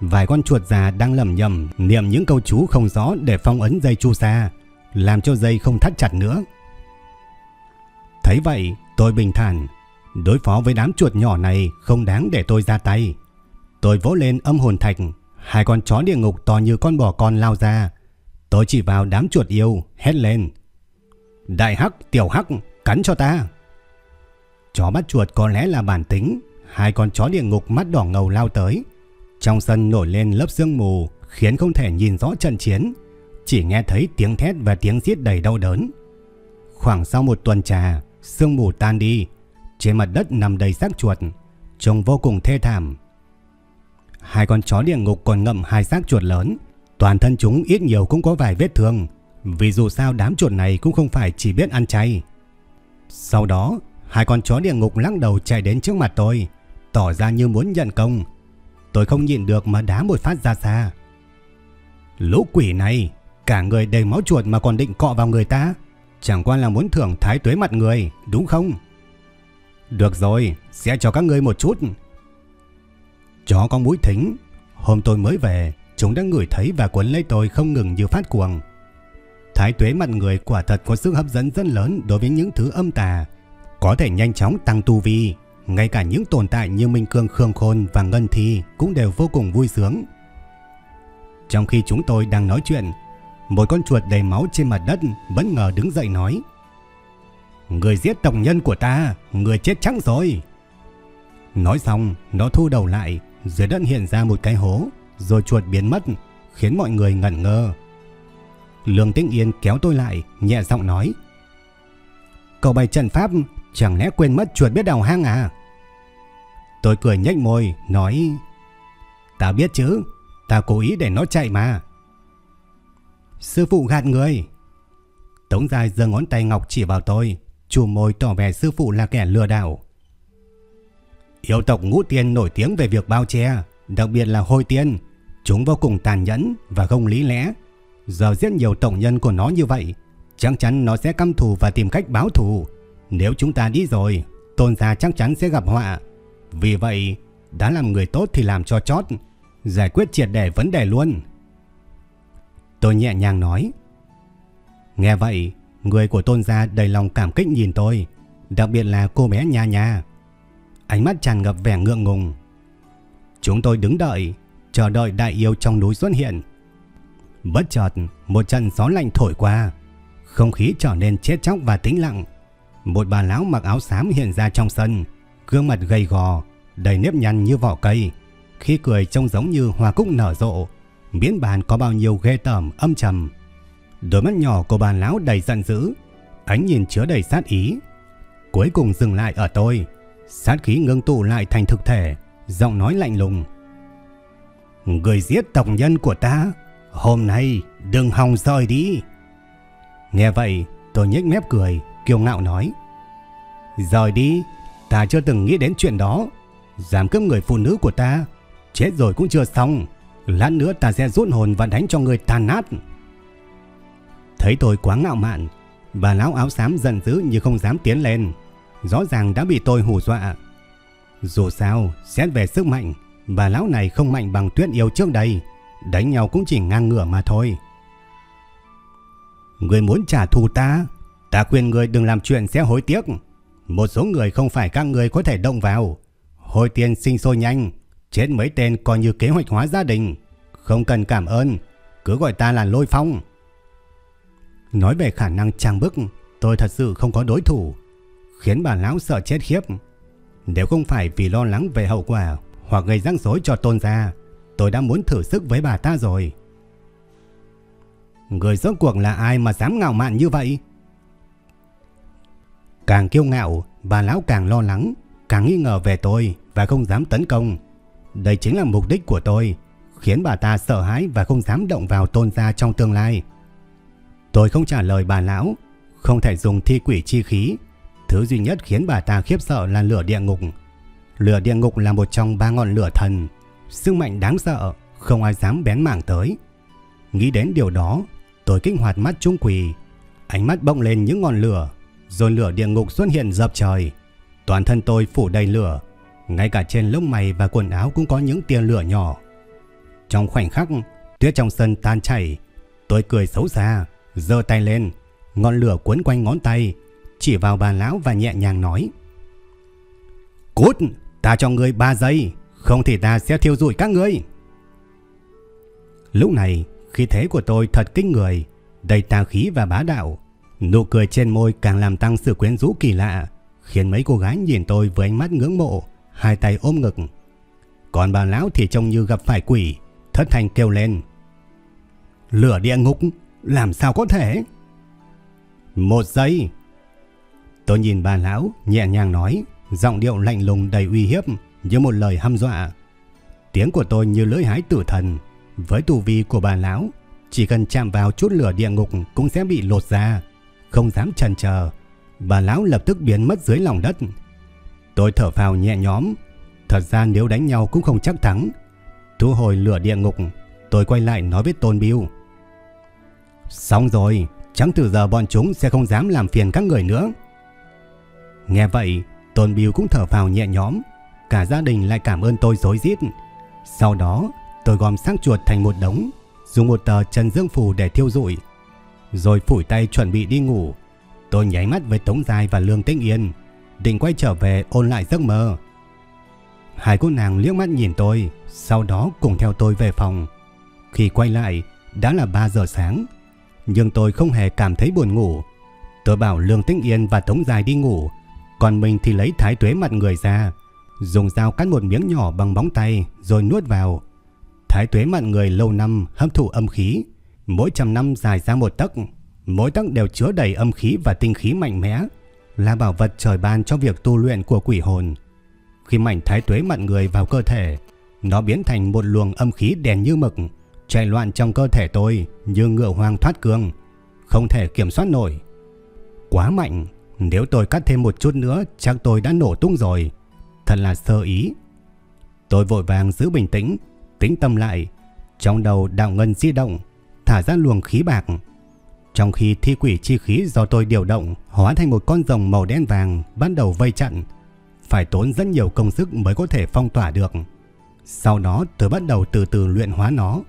Vài con chuột già đang lầm nhầm niệm những câu chú không rõ để phong ấn dây chu sa, làm cho dây không thắt chặt nữa. Thấy vậy, tôi bình thản. Đối phó với đám chuột nhỏ này không đáng để tôi ra tay. Tôi vỗ lên âm hồn thạch, hai con chó địa ngục to như con bò con lao ra. Tôi chỉ vào đám chuột yêu, hét lên. Đại hắc, tiểu hắc, cắn cho ta. Chó bắt chuột có lẽ là bản tính, hai con chó địa ngục mắt đỏ ngầu lao tới. Trong sân nổi lên lớp sương mù, khiến không thể nhìn rõ trận chiến. Chỉ nghe thấy tiếng thét và tiếng giết đầy đau đớn. Khoảng sau một tuần trà, sương mù tan đi, trên mặt đất nằm đầy xác chuột, trông vô cùng thê thảm. Hai con chó địa ngục còn ngậm hai xác chuột lớn, toàn thân chúng ít nhiều cũng có vài vết thương, vì dù sao đám chuột này cũng không phải chỉ biết ăn chay. Sau đó, hai con chó địa ngục lắc đầu chạy đến trước mặt tôi, tỏ ra như muốn nhận công. Tôi không nhịn được mà đá một phát ra xa. Lũ quỷ này, cả người đầy máu chuột mà còn định cọ vào người ta. Chẳng qua là muốn thưởng thái tuế mặt người, đúng không? Được rồi, sẽ cho các ngươi một chút. Chó có mũi thính. Hôm tôi mới về, chúng đã ngửi thấy và quấn lấy tôi không ngừng như phát cuồng. Thái tuế mặt người quả thật có sức hấp dẫn rất lớn đối với những thứ âm tà, có thể nhanh chóng tăng tu vi. Ngay cả những tồn tại như Minh Cương Khương Khôn và Ngân Thi cũng đều vô cùng vui sướng. Trong khi chúng tôi đang nói chuyện, một con chuột đầy máu trên mặt đất bất ngờ đứng dậy nói Người giết tổng nhân của ta, người chết chắc rồi. Nói xong, nó thu đầu lại, dưới đất hiện ra một cái hố, rồi chuột biến mất, khiến mọi người ngẩn ngơ. Lương Tĩnh Yên kéo tôi lại, nhẹ giọng nói Cậu bày trận pháp, chẳng lẽ quên mất chuột biết đào hang à? Tôi cười nhếch môi, nói Ta biết chứ, ta cố ý để nó chạy mà. Sư phụ gạt người. Tống dài giơ ngón tay ngọc chỉ vào tôi, chù môi tỏ vẻ sư phụ là kẻ lừa đảo. Yêu tộc ngũ tiên nổi tiếng về việc bao che, đặc biệt là hôi tiên. Chúng vô cùng tàn nhẫn và không lý lẽ. Giờ giết nhiều tổng nhân của nó như vậy, chắc chắn nó sẽ căm thù và tìm cách báo thù. Nếu chúng ta đi rồi, tôn gia chắc chắn sẽ gặp họa. Vì vậy, đã làm người tốt thì làm cho chót, giải quyết triệt để vấn đề luôn. Tôi nhẹ nhàng nói. Nghe vậy, người của tôn gia đầy lòng cảm kích nhìn tôi, đặc biệt là cô bé Nha Nha. Ánh mắt tràn ngập vẻ ngượng ngùng. Chúng tôi đứng đợi, chờ đợi đại yêu trong núi xuất hiện. Bất chợt, một trận gió lạnh thổi qua, không khí trở nên chết chóc và tĩnh lặng. Một bà lão mặc áo xám hiện ra trong sân, gương mặt gầy gò, đầy nếp nhăn như vỏ cây, khi cười trông giống như hoa cúc nở rộ, miễn bàn có bao nhiêu ghê tởm âm trầm. Đôi mắt nhỏ của bà lão đầy giận dữ, ánh nhìn chứa đầy sát ý. Cuối cùng dừng lại ở tôi, sát khí ngưng tụ lại thành thực thể, giọng nói lạnh lùng. Người giết tổng nhân của ta, hôm nay đừng hòng rời đi. Nghe vậy, tôi nhếch mép cười, kiêu ngạo nói. Rời đi, ta chưa từng nghĩ đến chuyện đó. Giảm cướp người phụ nữ của ta, chết rồi cũng chưa xong. Lát nữa ta sẽ rút hồn và đánh cho người tàn nát. Thấy tôi quá ngạo mạn, bà lão áo xám giận dữ như không dám tiến lên. Rõ ràng đã bị tôi hù dọa. Dù sao, xét về sức mạnh, bà lão này không mạnh bằng tuyết yêu trước đây. Đánh nhau cũng chỉ ngang ngửa mà thôi. Người muốn trả thù ta, ta khuyên người đừng làm chuyện sẽ hối tiếc. Một số người không phải các người có thể động vào. Hồi tiền sinh sôi nhanh, chết mấy tên coi như kế hoạch hóa gia đình. Không cần cảm ơn, cứ gọi ta là lôi phong. Nói về khả năng trang bức, tôi thật sự không có đối thủ, khiến bà lão sợ chết khiếp. Nếu không phải vì lo lắng về hậu quả hoặc gây rắc rối cho tôn gia, tôi đã muốn thử sức với bà ta rồi. Người rốt cuộc là ai mà dám ngạo mạn như vậy? Càng kiêu ngạo, bà lão càng lo lắng, càng nghi ngờ về tôi và không dám tấn công. Đây chính là mục đích của tôi, khiến bà ta sợ hãi và không dám động vào tôn gia trong tương lai. Tôi không trả lời bà lão, không thể dùng thi quỷ chi khí. Thứ duy nhất khiến bà ta khiếp sợ là lửa địa ngục. Lửa địa ngục là một trong ba ngọn lửa thần, sức mạnh đáng sợ, không ai dám bén mảng tới. Nghĩ đến điều đó, tôi kích hoạt mắt trung quỳ, ánh mắt bỗng lên những ngọn lửa, rồi lửa địa ngục xuất hiện dập trời. Toàn thân tôi phủ đầy lửa, ngay cả trên lông mày và quần áo cũng có những tia lửa nhỏ. Trong khoảnh khắc, tuyết trong sân tan chảy, tôi cười xấu xa, giơ tay lên, ngọn lửa cuốn quanh ngón tay, chỉ vào bà lão và nhẹ nhàng nói. Cút, ta cho ngươi 3 giây, không thì ta sẽ thiêu rụi các ngươi. Lúc này, khí thế của tôi thật kinh người, đầy tà khí và bá đạo. Nụ cười trên môi càng làm tăng sự quyến rũ kỳ lạ, khiến mấy cô gái nhìn tôi với ánh mắt ngưỡng mộ, hai tay ôm ngực. Còn bà lão thì trông như gặp phải quỷ, thất thanh kêu lên. Lửa địa ngục, làm sao có thể? Một giây. Tôi nhìn bà lão, nhẹ nhàng nói, giọng điệu lạnh lùng đầy uy hiếp, như một lời hăm dọa. Tiếng của tôi như lưỡi hái tử thần, với tu vi của bà lão, chỉ cần chạm vào chút lửa địa ngục cũng sẽ bị lột ra, không dám chần chờ. Bà lão lập tức biến mất dưới lòng đất. Tôi thở phào nhẹ nhõm, thật ra nếu đánh nhau cũng không chắc thắng. Thu hồi lửa địa ngục, tôi quay lại nói với Tôn Biêu. Xong rồi, chẳng từ giờ bọn chúng sẽ không dám làm phiền các người nữa. Nghe vậy, Tôn Biêu cũng thở phào nhẹ nhõm, cả gia đình lại cảm ơn tôi dối rít. Sau đó, tôi gom xác chuột thành một đống, dùng một tờ trần dương phù để thiêu rụi, rồi phủi tay chuẩn bị đi ngủ. Tôi nháy mắt với Tống Dài và Lương Tĩnh Yên, định quay trở về ôn lại giấc mơ. Hai cô nàng liếc mắt nhìn tôi, sau đó cùng theo tôi về phòng. Khi quay lại, đã là 3 giờ sáng, nhưng tôi không hề cảm thấy buồn ngủ. Tôi bảo Lương Tĩnh Yên và Tống Dài đi ngủ, còn mình thì lấy thái tuế mặt người ra, dùng dao cắt một miếng nhỏ bằng bóng tay rồi nuốt vào. Thái tuế mặn người lâu năm hấp thụ âm khí, mỗi trăm năm dài ra một tấc, mỗi tấc đều chứa đầy âm khí và tinh khí mạnh mẽ, là bảo vật trời ban cho việc tu luyện của quỷ hồn. Khi mảnh thái tuế mặn người vào cơ thể, nó biến thành một luồng âm khí đèn như mực, chạy loạn trong cơ thể tôi như ngựa hoang thoát cương, không thể kiểm soát nổi. Quá mạnh, nếu tôi cắt thêm một chút nữa chắc tôi đã nổ tung rồi. Thật là sơ ý. Tôi vội vàng giữ bình tĩnh, tĩnh tâm lại. Trong đầu đạo ngân di động, thả ra luồng khí bạc. Trong khi thi quỷ chi khí do tôi điều động hóa thành một con rồng màu đen vàng bắt đầu vây chặn. Phải tốn rất nhiều công sức mới có thể phong tỏa được. Sau đó tôi bắt đầu từ từ luyện hóa nó.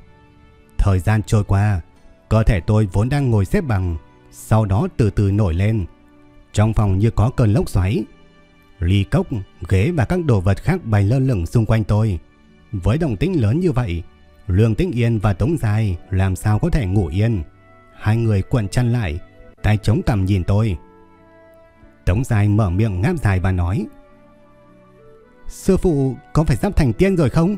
Thời gian trôi qua, cơ thể tôi vốn đang ngồi xếp bằng, sau đó từ từ nổi lên. Trong phòng như có cơn lốc xoáy. Ly cốc, ghế và các đồ vật khác bay lơ lửng xung quanh tôi. Với động tĩnh lớn như vậy, Lương Tĩnh Yên và Tống Dài làm sao có thể ngủ yên. Hai người cuộn chăn lại, tay chống cằm nhìn tôi. Tống Dài mở miệng ngáp dài và nói Sư phụ có phải sắp thành tiên rồi không?